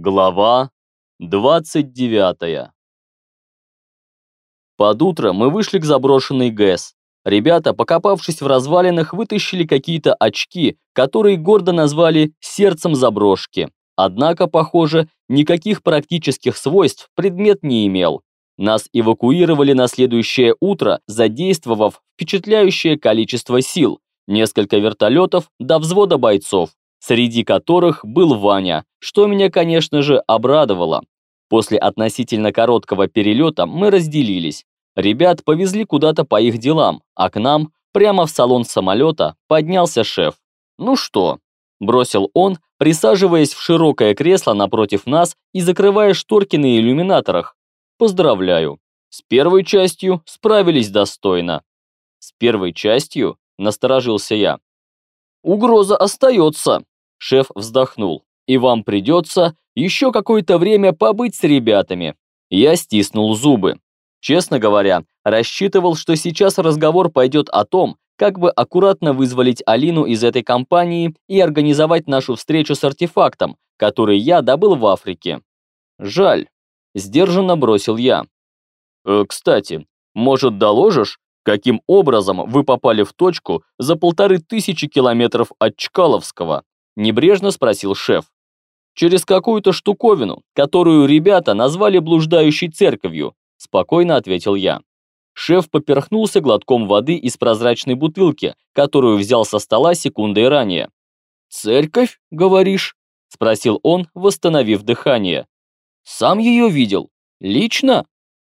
Глава 29 Под утро мы вышли к заброшенной ГЭС. Ребята, покопавшись в развалинах, вытащили какие-то очки, которые гордо назвали «сердцем заброшки». Однако, похоже, никаких практических свойств предмет не имел. Нас эвакуировали на следующее утро, задействовав впечатляющее количество сил, несколько вертолетов до взвода бойцов среди которых был Ваня, что меня, конечно же, обрадовало. После относительно короткого перелета мы разделились. Ребят повезли куда-то по их делам, а к нам, прямо в салон самолета, поднялся шеф. «Ну что?» – бросил он, присаживаясь в широкое кресло напротив нас и закрывая шторки на иллюминаторах. «Поздравляю. С первой частью справились достойно». «С первой частью?» – насторожился я. «Угроза остается», – шеф вздохнул. «И вам придется еще какое-то время побыть с ребятами». Я стиснул зубы. Честно говоря, рассчитывал, что сейчас разговор пойдет о том, как бы аккуратно вызволить Алину из этой компании и организовать нашу встречу с артефактом, который я добыл в Африке. Жаль. Сдержанно бросил я. «Э, «Кстати, может, доложишь, Каким образом вы попали в точку за полторы тысячи километров от Чкаловского? Небрежно спросил шеф. Через какую-то штуковину, которую ребята назвали блуждающей церковью, спокойно ответил я. Шеф поперхнулся глотком воды из прозрачной бутылки, которую взял со стола секундой ранее. «Церковь, говоришь?» – спросил он, восстановив дыхание. «Сам ее видел? Лично?»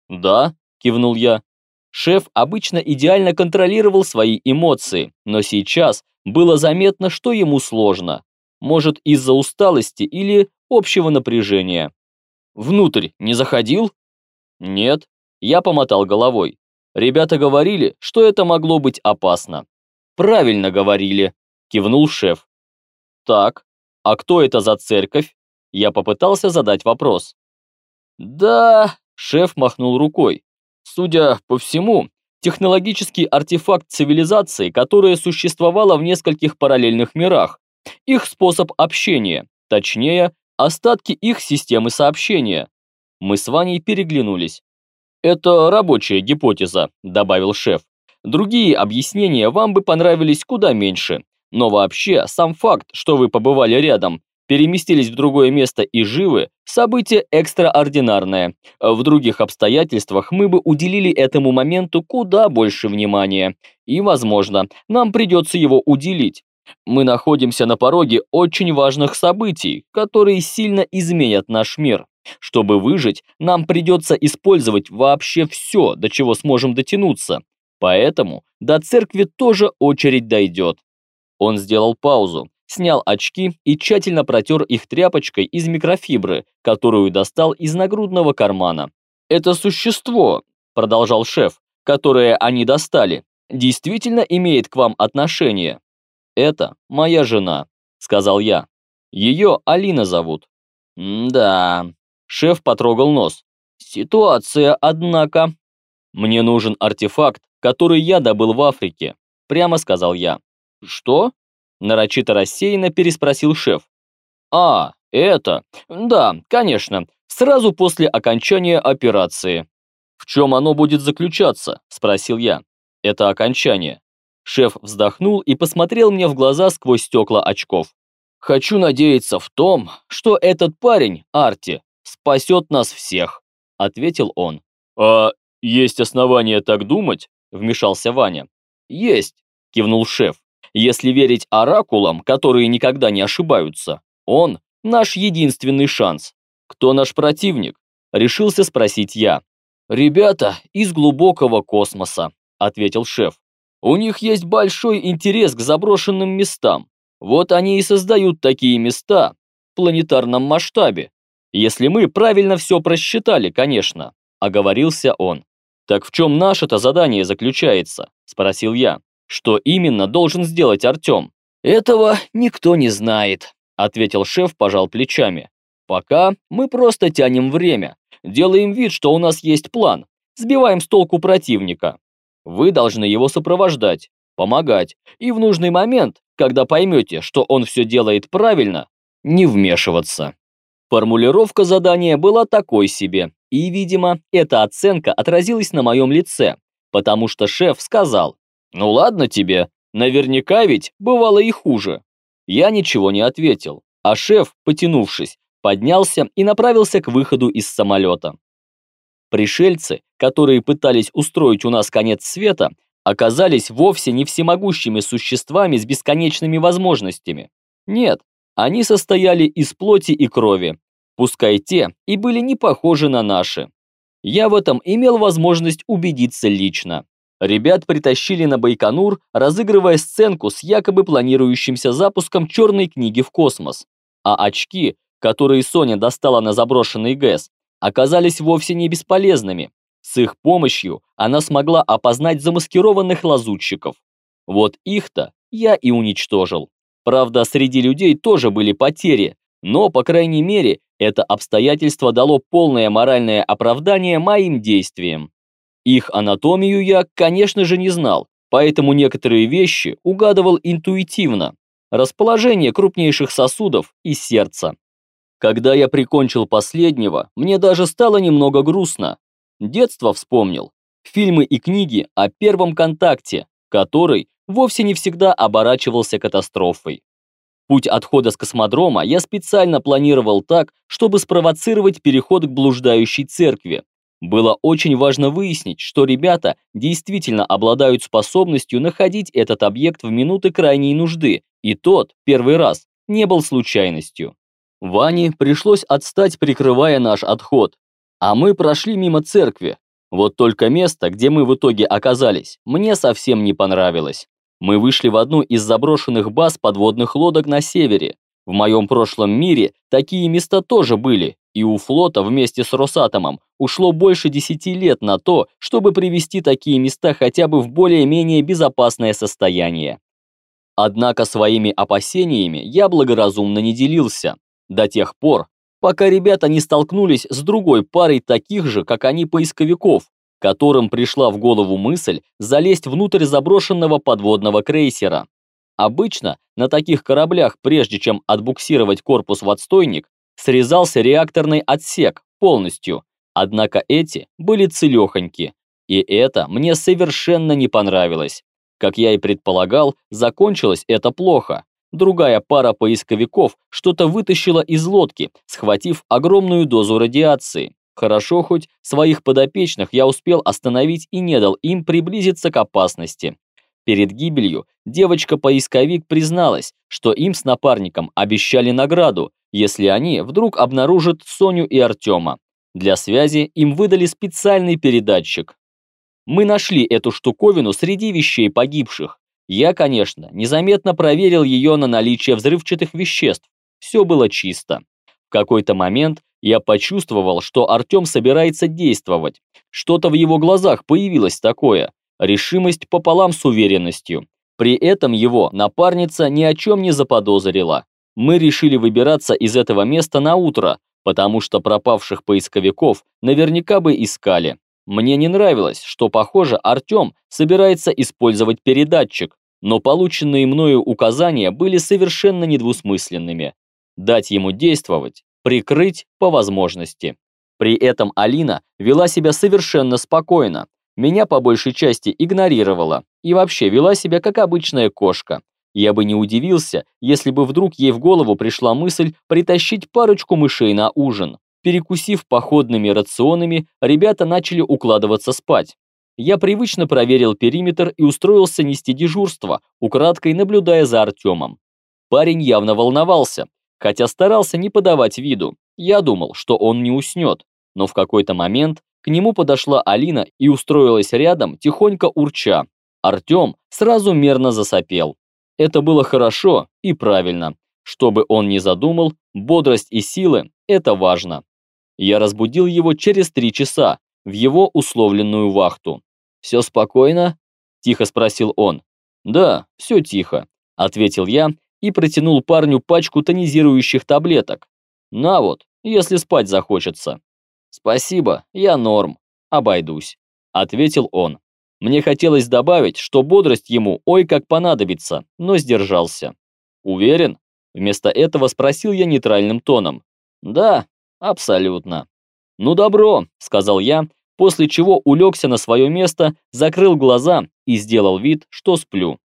«Да», – кивнул я. Шеф обычно идеально контролировал свои эмоции, но сейчас было заметно, что ему сложно. Может, из-за усталости или общего напряжения. «Внутрь не заходил?» «Нет», я помотал головой. Ребята говорили, что это могло быть опасно. «Правильно говорили», кивнул шеф. «Так, а кто это за церковь?» Я попытался задать вопрос. «Да...» – шеф махнул рукой. Судя по всему, технологический артефакт цивилизации, которая существовала в нескольких параллельных мирах. Их способ общения, точнее, остатки их системы сообщения. Мы с Ваней переглянулись. «Это рабочая гипотеза», – добавил шеф. «Другие объяснения вам бы понравились куда меньше. Но вообще, сам факт, что вы побывали рядом, переместились в другое место и живы, событие экстраординарное. В других обстоятельствах мы бы уделили этому моменту куда больше внимания. И, возможно, нам придется его уделить. Мы находимся на пороге очень важных событий, которые сильно изменят наш мир. Чтобы выжить, нам придется использовать вообще все, до чего сможем дотянуться. Поэтому до церкви тоже очередь дойдет. Он сделал паузу, снял очки и тщательно протер их тряпочкой из микрофибры, которую достал из нагрудного кармана. «Это существо», – продолжал шеф, – «которое они достали, действительно имеет к вам отношение?» «Это моя жена», – сказал я. «Ее Алина зовут». «Да», – шеф потрогал нос. «Ситуация, однако». «Мне нужен артефакт, который я добыл в Африке», – прямо сказал я. «Что?» Нарочито рассеянно переспросил шеф. «А, это? Да, конечно, сразу после окончания операции». «В чем оно будет заключаться?» – спросил я. «Это окончание». Шеф вздохнул и посмотрел мне в глаза сквозь стекла очков. «Хочу надеяться в том, что этот парень, Арти, спасет нас всех», – ответил он. «А есть основания так думать?» – вмешался Ваня. «Есть», – кивнул шеф. Если верить оракулам, которые никогда не ошибаются, он – наш единственный шанс. Кто наш противник? Решился спросить я. «Ребята из глубокого космоса», – ответил шеф. «У них есть большой интерес к заброшенным местам. Вот они и создают такие места в планетарном масштабе. Если мы правильно все просчитали, конечно», – оговорился он. «Так в чем наше-то задание заключается?» – спросил я. Что именно должен сделать Артем? Этого никто не знает, ответил шеф, пожал плечами. Пока мы просто тянем время, делаем вид, что у нас есть план, сбиваем с толку противника. Вы должны его сопровождать, помогать, и в нужный момент, когда поймете, что он все делает правильно, не вмешиваться. Формулировка задания была такой себе, и, видимо, эта оценка отразилась на моем лице, потому что шеф сказал, «Ну ладно тебе, наверняка ведь бывало и хуже». Я ничего не ответил, а шеф, потянувшись, поднялся и направился к выходу из самолета. Пришельцы, которые пытались устроить у нас конец света, оказались вовсе не всемогущими существами с бесконечными возможностями. Нет, они состояли из плоти и крови, пускай те и были не похожи на наши. Я в этом имел возможность убедиться лично. Ребят притащили на Байконур, разыгрывая сценку с якобы планирующимся запуском черной книги в космос. А очки, которые Соня достала на заброшенный ГЭС, оказались вовсе не бесполезными. С их помощью она смогла опознать замаскированных лазутчиков. Вот их-то я и уничтожил. Правда, среди людей тоже были потери, но, по крайней мере, это обстоятельство дало полное моральное оправдание моим действиям. Их анатомию я, конечно же, не знал, поэтому некоторые вещи угадывал интуитивно. Расположение крупнейших сосудов и сердца. Когда я прикончил последнего, мне даже стало немного грустно. Детство вспомнил. Фильмы и книги о первом контакте, который вовсе не всегда оборачивался катастрофой. Путь отхода с космодрома я специально планировал так, чтобы спровоцировать переход к блуждающей церкви, было очень важно выяснить, что ребята действительно обладают способностью находить этот объект в минуты крайней нужды, и тот, первый раз, не был случайностью. Ване пришлось отстать, прикрывая наш отход, а мы прошли мимо церкви. Вот только место, где мы в итоге оказались, мне совсем не понравилось. Мы вышли в одну из заброшенных баз подводных лодок на севере. В моем прошлом мире такие места тоже были, и у флота вместе с Росатомом ушло больше 10 лет на то, чтобы привести такие места хотя бы в более-менее безопасное состояние. Однако своими опасениями я благоразумно не делился, до тех пор, пока ребята не столкнулись с другой парой таких же, как они, поисковиков, которым пришла в голову мысль залезть внутрь заброшенного подводного крейсера. Обычно на таких кораблях, прежде чем отбуксировать корпус в отстойник, срезался реакторный отсек полностью, однако эти были целехоньки, и это мне совершенно не понравилось. Как я и предполагал, закончилось это плохо. Другая пара поисковиков что-то вытащила из лодки, схватив огромную дозу радиации. Хорошо хоть своих подопечных я успел остановить и не дал им приблизиться к опасности. Перед гибелью девочка-поисковик призналась, что им с напарником обещали награду, если они вдруг обнаружат Соню и Артема. Для связи им выдали специальный передатчик. Мы нашли эту штуковину среди вещей погибших. Я, конечно, незаметно проверил ее на наличие взрывчатых веществ. Все было чисто. В какой-то момент я почувствовал, что Артем собирается действовать. Что-то в его глазах появилось такое. Решимость пополам с уверенностью. При этом его напарница ни о чем не заподозрила. Мы решили выбираться из этого места на утро, потому что пропавших поисковиков наверняка бы искали. Мне не нравилось, что, похоже, Артем собирается использовать передатчик, но полученные мною указания были совершенно недвусмысленными. Дать ему действовать, прикрыть по возможности. При этом Алина вела себя совершенно спокойно, меня по большей части игнорировала и вообще вела себя как обычная кошка. Я бы не удивился, если бы вдруг ей в голову пришла мысль притащить парочку мышей на ужин. Перекусив походными рационами, ребята начали укладываться спать. Я привычно проверил периметр и устроился нести дежурство, украдкой наблюдая за Артемом. Парень явно волновался, хотя старался не подавать виду. Я думал, что он не уснет, но в какой-то момент к нему подошла Алина и устроилась рядом, тихонько урча. Артем сразу мерно засопел. Это было хорошо и правильно. Что бы он ни задумал, бодрость и силы – это важно. Я разбудил его через три часа, в его условленную вахту. «Все спокойно?» – тихо спросил он. «Да, все тихо», – ответил я и протянул парню пачку тонизирующих таблеток. «На вот, если спать захочется». «Спасибо, я норм, обойдусь», – ответил он. Мне хотелось добавить, что бодрость ему ой как понадобится, но сдержался. «Уверен?» Вместо этого спросил я нейтральным тоном. Да, абсолютно. Ну добро, сказал я, после чего улегся на свое место, закрыл глаза и сделал вид, что сплю.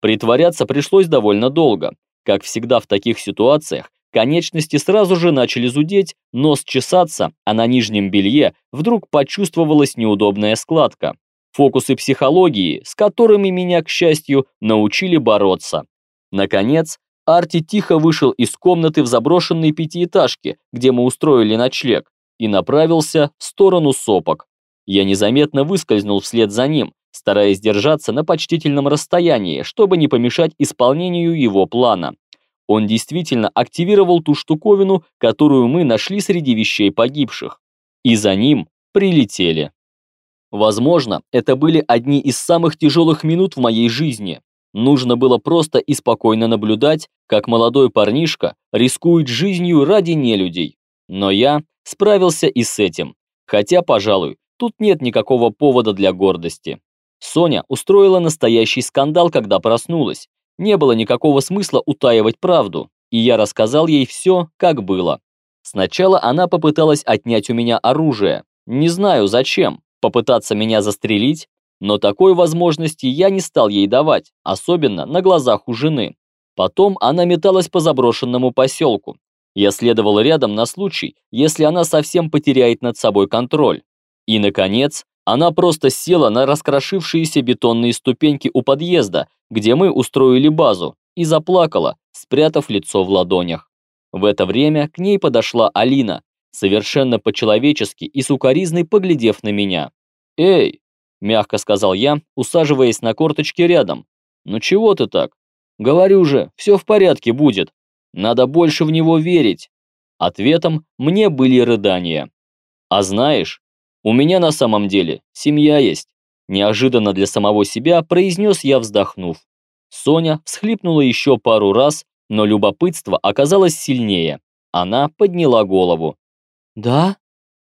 Притворяться пришлось довольно долго. Как всегда в таких ситуациях, конечности сразу же начали зудеть, нос чесаться, а на нижнем белье вдруг почувствовалась неудобная складка. Фокусы психологии, с которыми меня, к счастью, научили бороться. Наконец, Арти тихо вышел из комнаты в заброшенной пятиэтажке, где мы устроили ночлег, и направился в сторону сопок. Я незаметно выскользнул вслед за ним, стараясь держаться на почтительном расстоянии, чтобы не помешать исполнению его плана. Он действительно активировал ту штуковину, которую мы нашли среди вещей погибших. И за ним прилетели. Возможно, это были одни из самых тяжелых минут в моей жизни. Нужно было просто и спокойно наблюдать, как молодой парнишка рискует жизнью ради нелюдей. Но я справился и с этим. Хотя, пожалуй, тут нет никакого повода для гордости. Соня устроила настоящий скандал, когда проснулась. Не было никакого смысла утаивать правду, и я рассказал ей все, как было. Сначала она попыталась отнять у меня оружие. Не знаю зачем, попытаться меня застрелить, но такой возможности я не стал ей давать, особенно на глазах у жены. Потом она металась по заброшенному поселку. Я следовал рядом на случай, если она совсем потеряет над собой контроль. И, наконец, она просто села на раскрошившиеся бетонные ступеньки у подъезда, где мы устроили базу, и заплакала, спрятав лицо в ладонях. В это время к ней подошла Алина, совершенно по-человечески и сукоризной поглядев на меня. «Эй, мягко сказал я, усаживаясь на корточки рядом. «Ну чего ты так? Говорю же, все в порядке будет. Надо больше в него верить». Ответом мне были рыдания. «А знаешь, у меня на самом деле семья есть», неожиданно для самого себя произнес я, вздохнув. Соня всхлипнула еще пару раз, но любопытство оказалось сильнее. Она подняла голову. «Да?»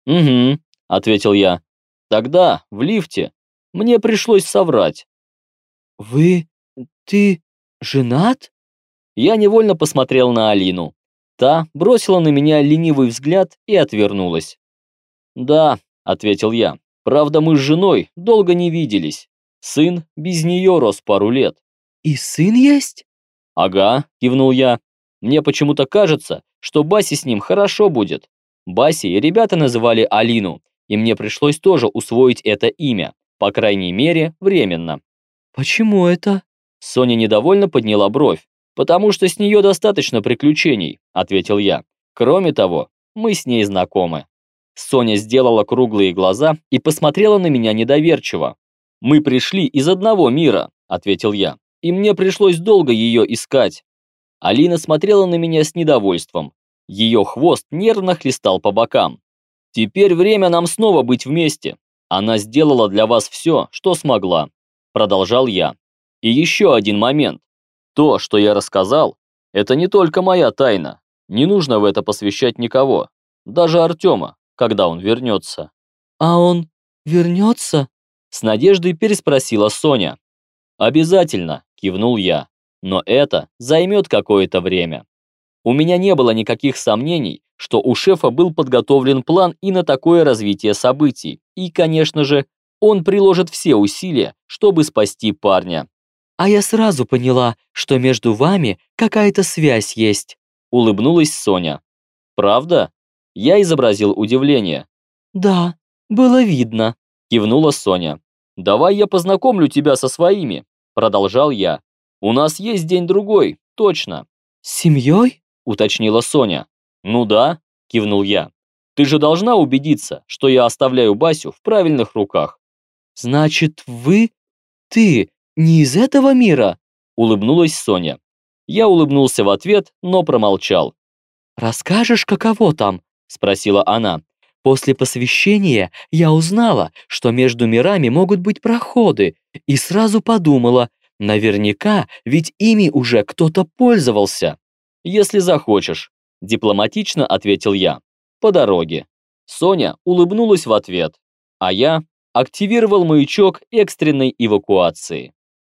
«Угу», — ответил я. «Тогда, в лифте, мне пришлось соврать. «Вы... ты... женат?» Я невольно посмотрел на Алину. Та бросила на меня ленивый взгляд и отвернулась. «Да», — ответил я, — «правда мы с женой долго не виделись. Сын без нее рос пару лет». «И сын есть?» «Ага», — кивнул я. «Мне почему-то кажется, что Басе с ним хорошо будет». Баси ребята называли Алину, и мне пришлось тоже усвоить это имя, по крайней мере, временно. «Почему это?» Соня недовольно подняла бровь. «Потому что с нее достаточно приключений», — ответил я. «Кроме того, мы с ней знакомы». Соня сделала круглые глаза и посмотрела на меня недоверчиво. «Мы пришли из одного мира», — ответил я, «и мне пришлось долго ее искать». Алина смотрела на меня с недовольством. Ее хвост нервно хлестал по бокам. «Теперь время нам снова быть вместе. Она сделала для вас все, что смогла», – продолжал я. «И еще один момент. То, что я рассказал, это не только моя тайна. Не нужно в это посвящать никого, даже Артема, когда он вернется». «А он вернется?» – с надеждой переспросила Соня. «Обязательно», – кивнул я. «Но это займет какое-то время». У меня не было никаких сомнений, что у шефа был подготовлен план и на такое развитие событий. И, конечно же, он приложит все усилия, чтобы спасти парня. «А я сразу поняла, что между вами какая-то связь есть», улыбнулась Соня. «Правда?» Я изобразил удивление. «Да, было видно», кивнула Соня. «Давай я познакомлю тебя со своими», продолжал я. «У нас есть день-другой, точно». «С семьей?» уточнила Соня. «Ну да», – кивнул я. «Ты же должна убедиться, что я оставляю Басю в правильных руках». «Значит, вы... ты не из этого мира?» – улыбнулась Соня. Я улыбнулся в ответ, но промолчал. «Расскажешь, каково там?» – спросила она. «После посвящения я узнала, что между мирами могут быть проходы, и сразу подумала, наверняка ведь ими уже кто-то пользовался». «Если захочешь», дипломатично ответил я. По дороге. Соня улыбнулась в ответ, а я активировал маячок экстренной эвакуации.